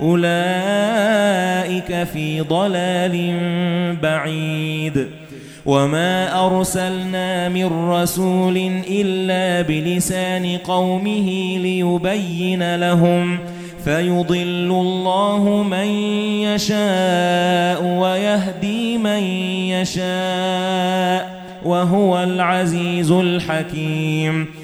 أُولَئِكَ فِي ضَلَالٍ بَعِيدٍ. وَمَا أَرْسَلْنَا مِن رَّسُولٍ إِلَّا بِلِسَانِ قَوْمِهِ لِيُبَيِّنَ لَهُمْ فَيُضِلُّ اللَّهُ مَن يَشَاءُ وَيَهْدِي مَن يَشَاءُ وَهُوَ الْعَزِيزُ الْحَكِيمُ.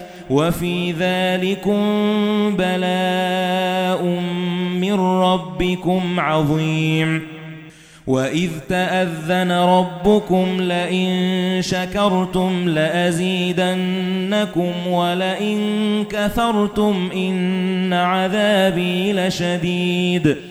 وَفِي ذَلِكُمْ بَلَاءٌ مِنْ رَبِّكُمْ عَظِيمٌ. وَإِذْ تَأَذَّنَ رَبُّكُمْ لَئِن شَكَرْتُمْ لَأَزِيدَنَّكُمْ وَلَئِن كَفَرْتُمْ إِنَّ عَذَابِي لَشَدِيدٌ.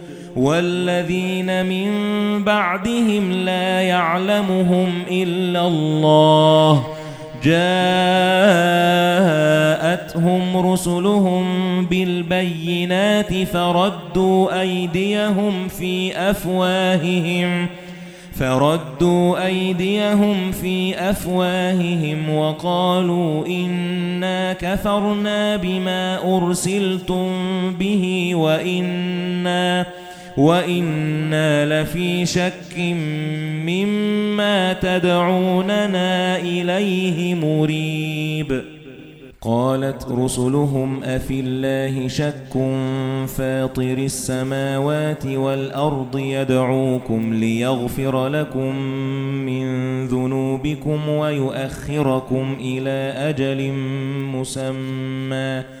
وَالَّذِينَ مِن بَعْدِهِمْ لَا يَعْلَمُهُمْ إِلَّا اللَّهُ. جَاءَتْهُمْ رُسُلُهُم بِالْبَيِّنَاتِ فَرَدُّوا أَيْدِيَهُمْ فِي أَفْوَاهِهِمْ فَرَدُّوا أَيْدِيَهُمْ فِي أَفْوَاهِهِمْ وَقَالُوا إِنَّا كَفَرْنَا بِمَا أُرْسِلْتُم بِهِ وَإِنَّا وَإِنَّا لَفِي شَكٍّ مِّمَّا تَدْعُونَنَا إِلَيْهِ مُرِيبٍ قَالَتْ رُسُلُهُمْ أَفِي اللَّهِ شَكٌّ فَاطِرِ السَّمَاوَاتِ وَالْأَرْضِ يَدْعُوكُمْ لِيَغْفِرَ لَكُم مِّن ذُنُوبِكُمْ وَيُؤَخِّرَكُمْ إِلَى أَجَلٍ مُّسَمًّى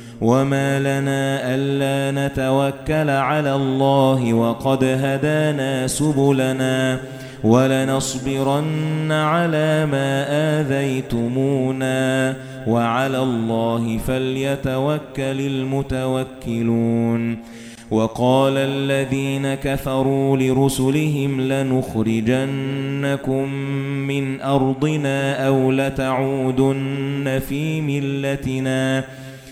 وَمَا لَنَا أَلَّا نَتَوَكَّلَ عَلَى اللَّهِ وَقَدْ هَدَانَا سُبُلَنَا وَلَنَصْبِرَنَّ عَلَى مَا آذَيْتُمُونَا وَعَلَى اللَّهِ فَلْيَتَوَكَّلِ الْمُتَوَكِّلُونَ وَقَالَ الَّذِينَ كَفَرُوا لِرُسُلِهِمْ لَنُخْرِجَنَّكُمْ مِنْ أَرْضِنَا أَوْ لَتَعُودُنَّ فِي مِلَّتِنَا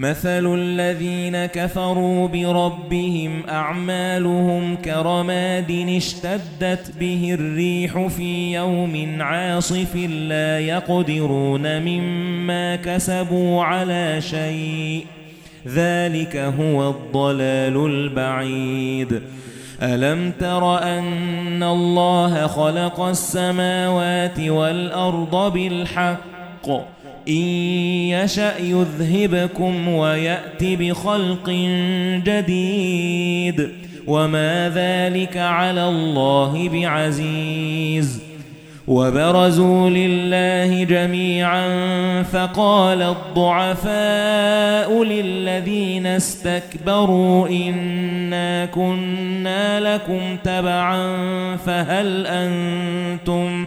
مَثَلُ الَّذِينَ كَفَرُوا بِرَبِّهِمْ أَعْمَالُهُمْ كَرَمَادٍ اشْتَدَّتْ بِهِ الرِّيحُ فِي يَوْمٍ عَاصِفٍ لَّا يَقْدِرُونَ مِمَّا كَسَبُوا عَلَى شَيْءٍ. ذَلِكَ هُوَ الضَّلَالُ الْبَعِيدُ. أَلَمْ تَرَ أَنَّ اللَّهَ خَلَقَ السَّمَاوَاتِ وَالْأَرْضَ بِالْحَقِّ؟ إِن يَشَأْ يُذْهِبْكُمْ وَيَأْتِ بِخَلْقٍ جَدِيدٍ. وَمَا ذَلِكَ عَلَى اللَّهِ بِعَزِيزٍ. وَبَرَزُوا لِلَّهِ جَمِيعًا فَقَالَ الضُّعَفَاءُ لِلَّذِينَ اسْتَكْبَرُوا إِنَّا كُنَّا لَكُمْ تَبَعًا فَهَلْ أَنْتُمْ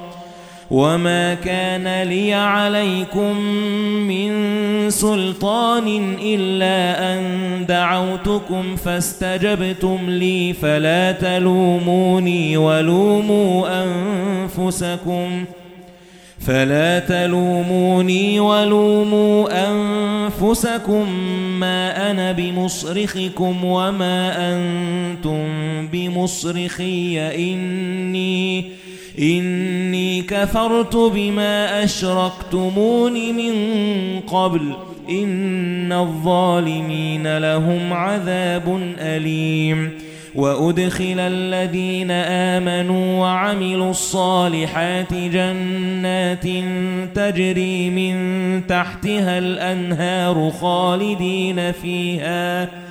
وَمَا كَانَ لِيَ عَلَيْكُمْ مِنْ سُلْطَانٍ إِلَّا أَنْ دَعَوْتُكُمْ فَاسْتَجَبْتُمْ لِي فَلَا تَلُومُونِي وَلُومُوا أَنفُسَكُمْ فَلَا تَلُومُونِي وَلُومُوا أَنفُسَكُمْ مَا أَنَا بِمُصْرِخِكُمْ وَمَا أَنْتُمْ بِمُصْرِخِيَّ إِنِّي إِنِّي كَفَرْتُ بِمَا أَشْرَكْتُمُونِ مِنْ قَبْلُ. إِنَّ الظَّالِمِينَ لَهُمْ عَذَابٌ أَلِيمٌ. وَأُدْخِلَ الَّذِينَ آمَنُوا وَعَمِلُوا الصَّالِحَاتِ جَنَّاتٍ تَجْرِي مِنْ تَحْتِهَا الْأَنْهَارُ خَالِدِينَ فِيهَا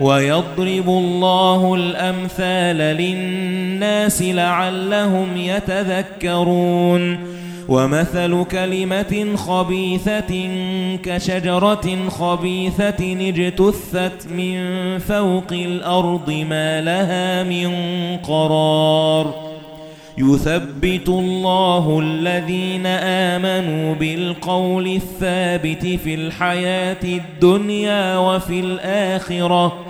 وَيَضْرِبُ اللَّهُ الْأَمْثَالَ لِلنَّاسِ لَعَلَّهُمْ يَتَذَكَّرُونَ. وَمَثَلُ كَلِمَةٍ خَبِيثَةٍ كَشَجَرَةٍ خَبِيثَةٍ اجْتُثَّتْ مِنْ فَوْقِ الْأَرْضِ مَا لَهَا مِنْ قَرَارٍ. يُثَبِّتُ اللَّهُ الَّذِينَ آمَنُوا بِالْقَوْلِ الثَّابِتِ فِي الْحَيَاةِ الدُّنْيَا وَفِي الْآخِرَةِ.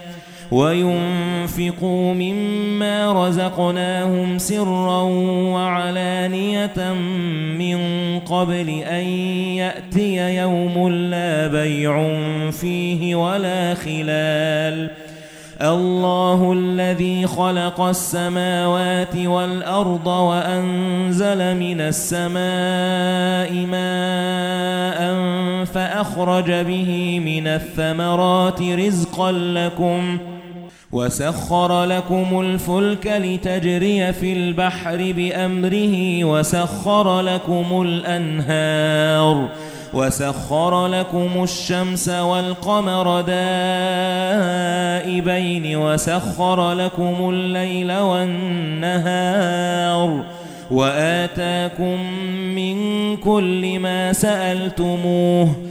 وَيُنفِقُوا مِمَّا رَزَقْنَاهُمْ سِرًّا وَعَلَانِيَةً مِنْ قَبْلِ أَنْ يَأْتِيَ يَوْمٌ لَا بَيْعٌ فِيهِ وَلَا خِلَالٌ. اللَّهُ الَّذِي خَلَقَ السَّمَاوَاتِ وَالْأَرْضَ وَأَنزَلَ مِنَ السَّمَاءِ مَاءً فَأَخْرَجَ بِهِ مِنَ الثَّمَرَاتِ رِزْقًا لَكُمْ وَسَخَّرَ لَكُمُ الْفُلْكَ لِتَجْرِيَ فِي الْبَحْرِ بِأَمْرِهِ وَسَخَّرَ لَكُمُ الْأَنْهَارَ وَسَخَّرَ لَكُمُ الشَّمْسَ وَالْقَمَرَ دَائِبَيْنِ وَسَخَّرَ لَكُمُ اللَّيْلَ وَالنَّهَارَ. وَآتَاكُم مِّن كُلِّ مَا سَأَلْتُمُوهُ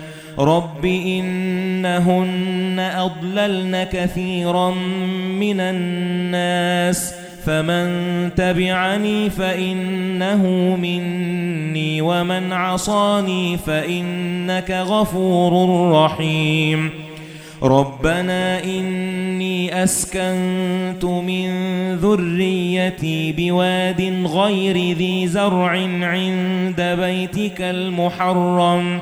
رَبِّ إِنَّهُنَّ أَضْلَلْنَ كَثِيرًا مِنَ النَّاسِ فَمَن تَبِعَنِي فَإِنَّهُ مِنِّي وَمَن عَصَانِي فَإِنَّكَ غَفُورٌ رَّحِيمٌ رَبَّنَا إِنِّي أَسْكَنتُ مِن ذُرِّيَّتِي بِوَادٍ غَيْرِ ذِي زَرْعٍ عِندَ بَيْتِكَ الْمُحَرَّمِ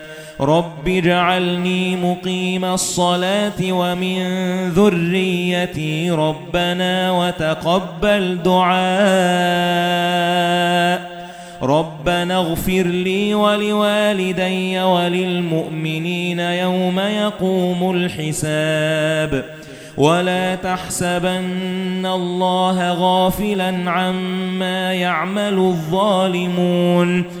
رَبِّ اجْعَلْنِي مُقِيمَ الصَّلَاةِ وَمِن ذُرِّيَّتِي رَبَّنَا وَتَقَبَّلْ دُعَاءِ رَبَّنَا اغْفِرْ لِي وَلِوَالِدَيَّ وَلِلْمُؤْمِنِينَ يَوْمَ يَقُومُ الْحِسَابُ وَلَا تَحْسَبَنَّ اللَّهَ غَافِلًا عَمَّا يَعْمَلُ الظَّالِمُونَ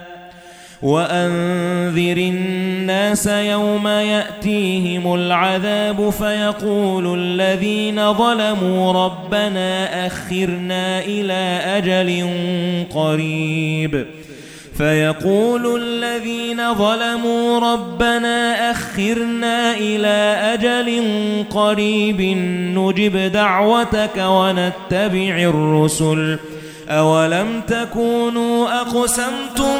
وَأَنذِرِ النَّاسَ يَوْمَ يَأْتِيهِمُ الْعَذَابُ فَيَقُولُ الَّذِينَ ظَلَمُوا رَبَّنَا أَخِّرْنَا إِلَى أَجَلٍ قَرِيبٍ. فَيَقُولُ الَّذِينَ ظَلَمُوا رَبَّنَا أَخِّرْنَا إِلَى أَجَلٍ قَرِيبٍ نُجِبْ دَعْوَتَكَ وَنَتَّبِعِ الرُّسُلَ. أَوَلَمْ تَكُونُوا أَقْسَمْتُمْ